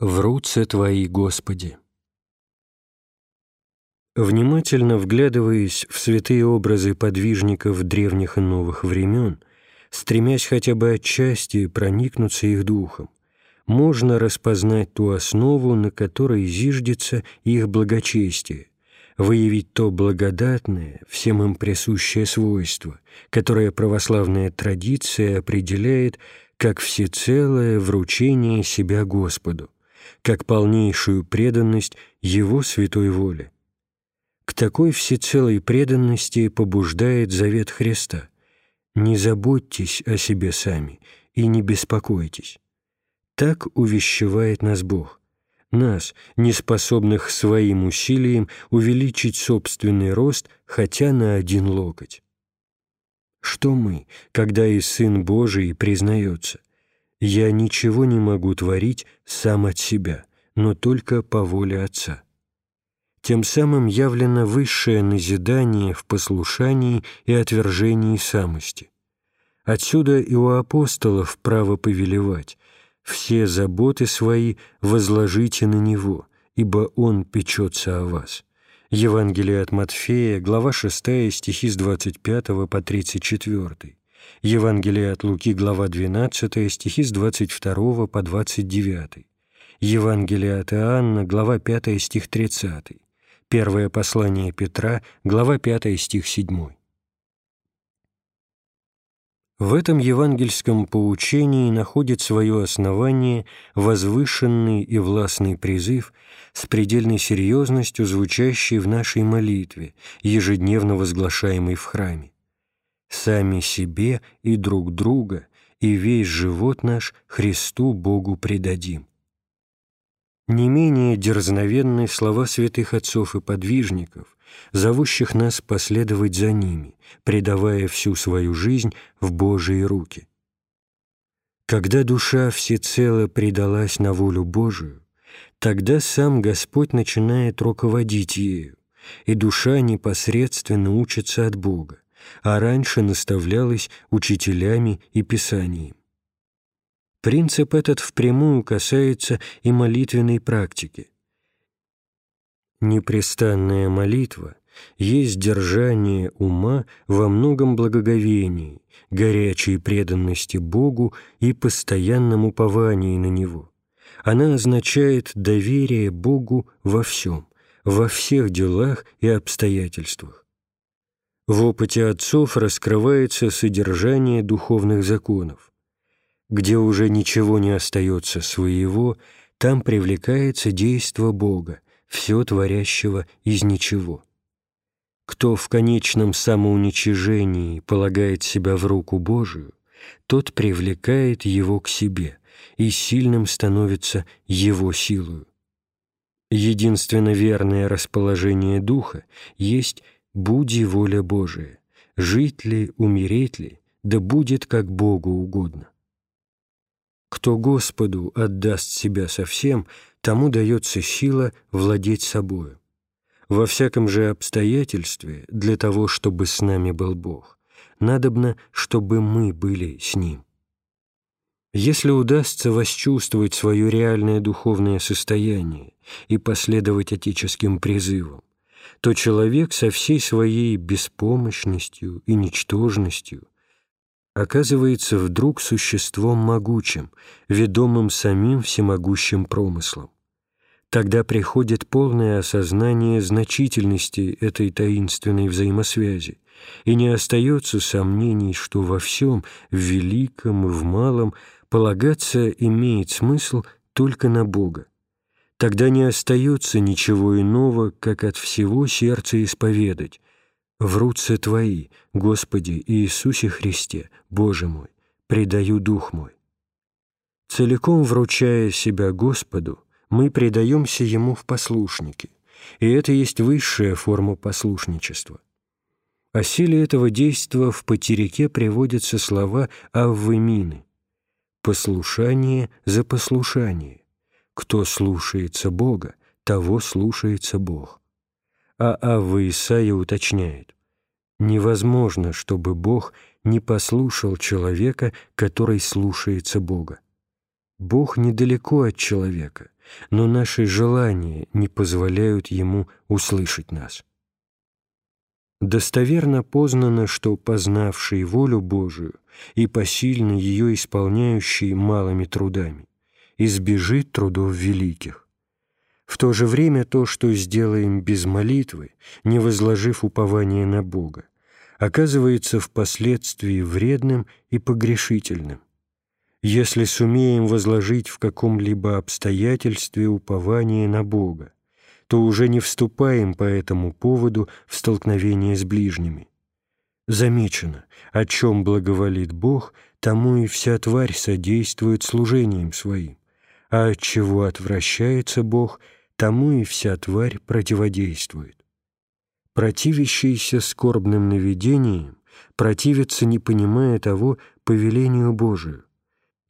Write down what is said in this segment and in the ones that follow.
В руце Твои, Господи. Внимательно вглядываясь в святые образы подвижников древних и новых времен, стремясь хотя бы отчасти проникнуться их духом, можно распознать ту основу, на которой зиждется их благочестие, выявить то благодатное, всем им присущее свойство, которое православная традиция определяет как всецелое вручение себя Господу как полнейшую преданность Его святой воле. К такой всецелой преданности побуждает завет Христа. «Не заботьтесь о себе сами и не беспокойтесь». Так увещевает нас Бог, нас, неспособных своим усилием увеличить собственный рост хотя на один локоть. Что мы, когда и Сын Божий признается – я ничего не могу творить сам от себя, но только по воле Отца. Тем самым явлено высшее назидание в послушании и отвержении самости. Отсюда и у апостолов право повелевать, все заботы свои возложите на Него, ибо Он печется о вас. Евангелие от Матфея, глава 6, стихи с 25 по 34. Евангелие от Луки, глава 12, стихи с 22 по 29. Евангелие от Иоанна, глава 5, стих 30. Первое послание Петра, глава 5, стих 7. В этом евангельском поучении находит свое основание возвышенный и властный призыв с предельной серьезностью, звучащий в нашей молитве, ежедневно возглашаемой в храме сами себе и друг друга, и весь живот наш Христу Богу предадим. Не менее дерзновенны слова святых отцов и подвижников, зовущих нас последовать за ними, предавая всю свою жизнь в Божьи руки. Когда душа всецело предалась на волю Божию, тогда сам Господь начинает руководить ею, и душа непосредственно учится от Бога, а раньше наставлялась учителями и писанием. Принцип этот впрямую касается и молитвенной практики. Непрестанная молитва есть держание ума во многом благоговении, горячей преданности Богу и постоянном уповании на Него. Она означает доверие Богу во всем, во всех делах и обстоятельствах. В опыте отцов раскрывается содержание духовных законов. Где уже ничего не остается своего, там привлекается действо Бога, все творящего из ничего. Кто в конечном самоуничижении полагает себя в руку Божию, тот привлекает его к себе, и сильным становится его силою. Единственно верное расположение духа есть «Буди воля Божия, жить ли, умереть ли, да будет как Богу угодно». Кто Господу отдаст себя совсем, тому дается сила владеть собою. Во всяком же обстоятельстве, для того, чтобы с нами был Бог, надобно, чтобы мы были с Ним. Если удастся восчувствовать свое реальное духовное состояние и последовать отеческим призывам, то человек со всей своей беспомощностью и ничтожностью оказывается вдруг существом могучим, ведомым самим всемогущим промыслом. Тогда приходит полное осознание значительности этой таинственной взаимосвязи, и не остается сомнений, что во всем, в великом и в малом, полагаться имеет смысл только на Бога, Тогда не остается ничего иного, как от всего сердца исповедать. «Врутся Твои, Господи Иисусе Христе, Боже мой, предаю Дух мой». Целиком вручая себя Господу, мы предаемся Ему в послушники, и это есть высшая форма послушничества. О силе этого действия в потеряке приводятся слова Аввы «послушание за послушание», кто слушается Бога, того слушается Бог. А Авва Исаия уточняет, невозможно, чтобы Бог не послушал человека, который слушается Бога. Бог недалеко от человека, но наши желания не позволяют Ему услышать нас. Достоверно познано, что познавший волю Божию и посильно ее исполняющий малыми трудами, избежит трудов великих. В то же время то, что сделаем без молитвы, не возложив упование на Бога, оказывается впоследствии вредным и погрешительным. Если сумеем возложить в каком-либо обстоятельстве упование на Бога, то уже не вступаем по этому поводу в столкновение с ближними. Замечено, о чем благоволит Бог, тому и вся тварь содействует служением своим, а от чего отвращается Бог, тому и вся тварь противодействует. Противящийся скорбным наведениям противится, не понимая того, повелению Божию,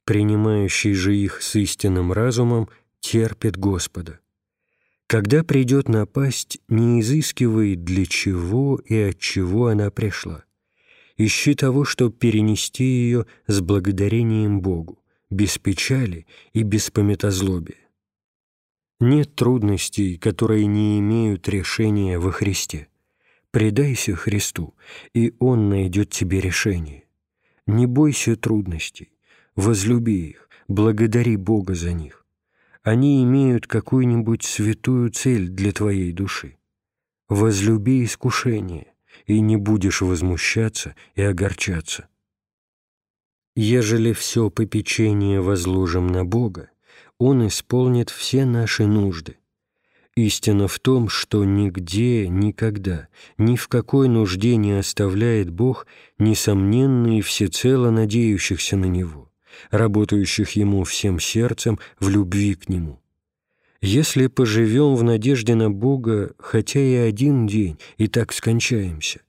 принимающий же их с истинным разумом терпит Господа. Когда придет напасть, не изыскивай, для чего и от чего она пришла. Ищи того, чтобы перенести ее с благодарением Богу, без печали и без пометозлобия. Нет трудностей, которые не имеют решения во Христе. Предайся Христу, и Он найдет тебе решение. Не бойся трудностей, возлюби их, благодари Бога за них они имеют какую-нибудь святую цель для твоей души. Возлюби искушение, и не будешь возмущаться и огорчаться. Ежели все попечение возложим на Бога, Он исполнит все наши нужды. Истина в том, что нигде, никогда, ни в какой нужде не оставляет Бог несомненно и всецело надеющихся на Него работающих Ему всем сердцем в любви к Нему. Если поживем в надежде на Бога, хотя и один день, и так скончаемся,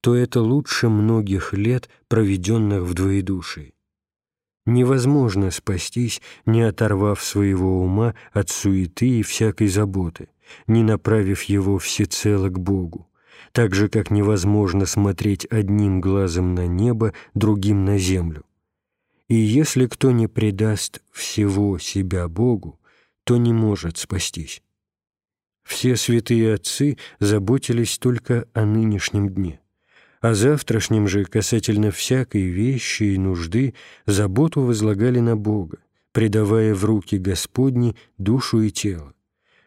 то это лучше многих лет, проведенных в двоедушии. Невозможно спастись, не оторвав своего ума от суеты и всякой заботы, не направив его всецело к Богу, так же, как невозможно смотреть одним глазом на небо, другим на землю. И если кто не предаст всего себя Богу, то не может спастись. Все святые отцы заботились только о нынешнем дне, а завтрашнем же касательно всякой вещи и нужды заботу возлагали на Бога, предавая в руки Господни душу и тело.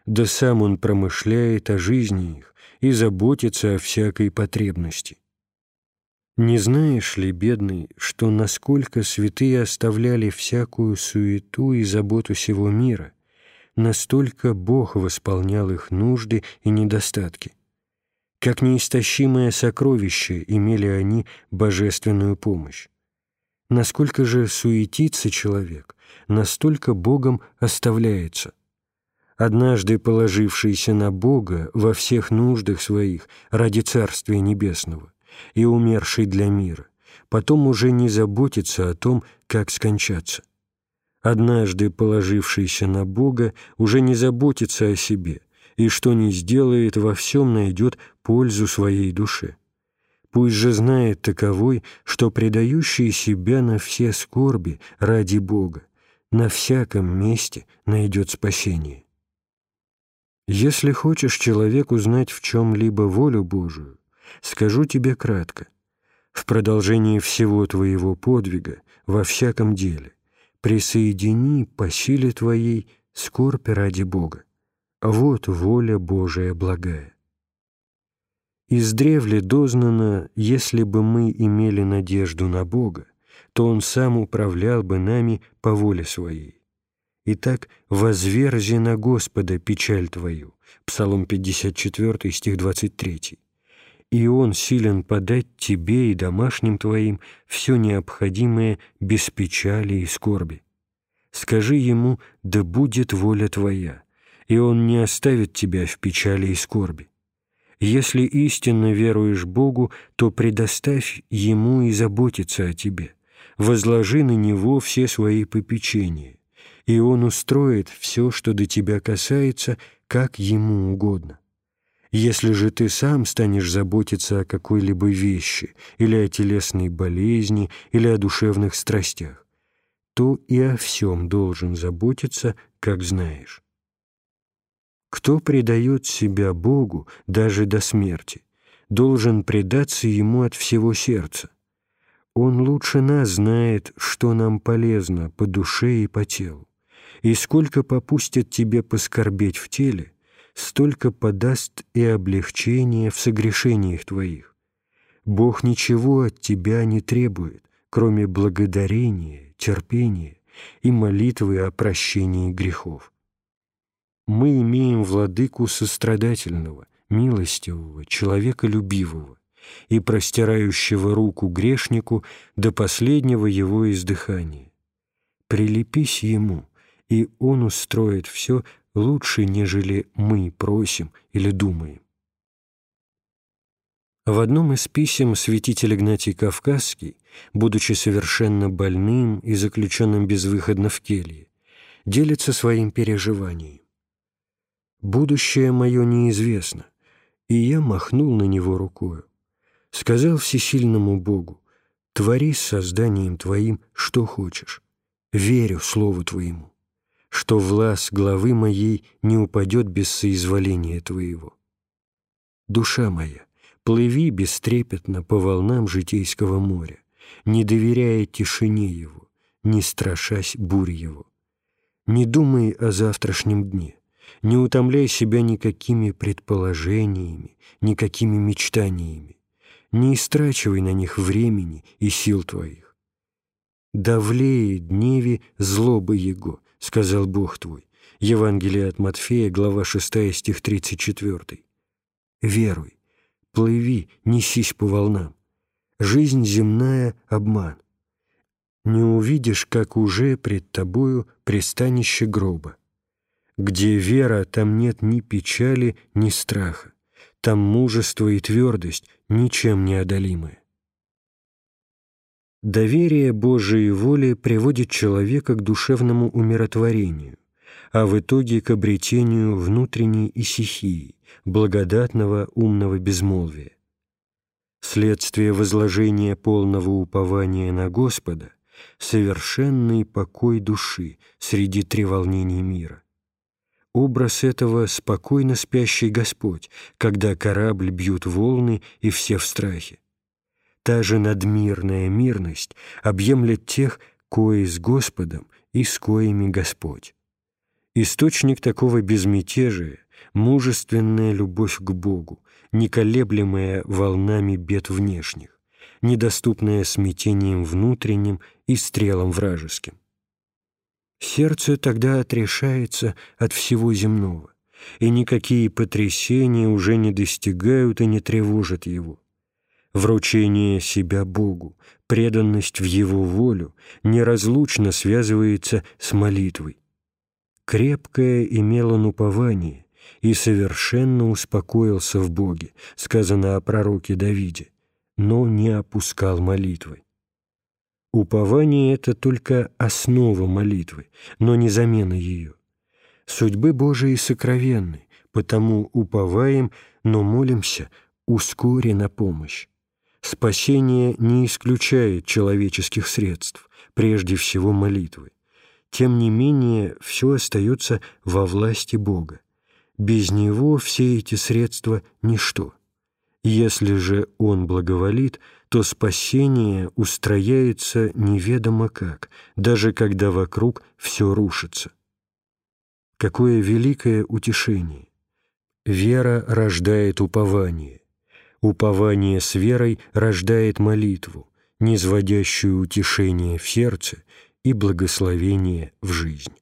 Да сам Он промышляет о жизни их и заботится о всякой потребности. Не знаешь ли, бедный, что насколько святые оставляли всякую суету и заботу сего мира, настолько Бог восполнял их нужды и недостатки? Как неистощимое сокровище имели они божественную помощь. Насколько же суетится человек, настолько Богом оставляется. Однажды положившийся на Бога во всех нуждах своих ради Царствия Небесного – и умерший для мира, потом уже не заботится о том, как скончаться. Однажды положившийся на Бога уже не заботится о себе, и что ни сделает, во всем найдет пользу своей душе. Пусть же знает таковой, что предающий себя на все скорби ради Бога, на всяком месте найдет спасение. Если хочешь человек узнать в чем-либо волю Божию, скажу тебе кратко. В продолжении всего твоего подвига, во всяком деле, присоедини по силе твоей скорбь ради Бога. Вот воля Божия благая. Издревле дознано, если бы мы имели надежду на Бога, то Он сам управлял бы нами по воле Своей. Итак, возверзи на Господа печаль твою. Псалом 54, стих 23 и Он силен подать тебе и домашним твоим все необходимое без печали и скорби. Скажи Ему, да будет воля Твоя, и Он не оставит тебя в печали и скорби. Если истинно веруешь Богу, то предоставь Ему и заботиться о тебе, возложи на Него все свои попечения, и Он устроит все, что до тебя касается, как Ему угодно. Если же ты сам станешь заботиться о какой-либо вещи или о телесной болезни или о душевных страстях, то и о всем должен заботиться, как знаешь. Кто предает себя Богу даже до смерти, должен предаться Ему от всего сердца. Он лучше нас знает, что нам полезно по душе и по телу. И сколько попустит тебе поскорбеть в теле, столько подаст и облегчение в согрешениях твоих. Бог ничего от тебя не требует, кроме благодарения, терпения и молитвы о прощении грехов. Мы имеем владыку сострадательного, милостивого, человеколюбивого и простирающего руку грешнику до последнего его издыхания. Прилепись ему, и он устроит все лучше, нежели мы просим или думаем. В одном из писем святитель Игнатий Кавказский, будучи совершенно больным и заключенным безвыходно в келье, делится своим переживанием. «Будущее мое неизвестно, и я махнул на него рукою. Сказал всесильному Богу, твори с созданием Твоим, что хочешь. Верю Слову Твоему, что власть главы моей не упадет без соизволения Твоего. Душа моя, плыви бестрепетно по волнам житейского моря, не доверяя тишине его, не страшась бурь его. Не думай о завтрашнем дне, не утомляй себя никакими предположениями, никакими мечтаниями, не истрачивай на них времени и сил твоих. «Давлее дневе злобы Его», — сказал Бог твой. Евангелие от Матфея, глава 6, стих 34. «Веруй, плыви, несись по волнам. Жизнь земная — обман. Не увидишь, как уже пред тобою пристанище гроба. Где вера, там нет ни печали, ни страха. Там мужество и твердость ничем не одолимые. Доверие Божией воле приводит человека к душевному умиротворению, а в итоге к обретению внутренней исихии, благодатного умного безмолвия. Следствие возложения полного упования на Господа — совершенный покой души среди треволнений мира. Образ этого спокойно спящий Господь, когда корабль бьют волны и все в страхе. Та же надмирная мирность объемлет тех, кои с Господом и с коими Господь. Источник такого безмятежия — мужественная любовь к Богу, неколеблемая волнами бед внешних, недоступная смятением внутренним и стрелом вражеским. Сердце тогда отрешается от всего земного, и никакие потрясения уже не достигают и не тревожат его. Вручение себя Богу, преданность в Его волю неразлучно связывается с молитвой. Крепкое имел он упование и совершенно успокоился в Боге, сказано о пророке Давиде, но не опускал молитвы. Упование — это только основа молитвы, но не замена ее. Судьбы Божии сокровенны, потому уповаем, но молимся, ускори на помощь. Спасение не исключает человеческих средств, прежде всего молитвы. Тем не менее, все остается во власти Бога. Без Него все эти средства — ничто. Если же Он благоволит — то спасение устрояется неведомо как, даже когда вокруг все рушится. Какое великое утешение! Вера рождает упование. Упование с верой рождает молитву, низводящую утешение в сердце и благословение в жизнь.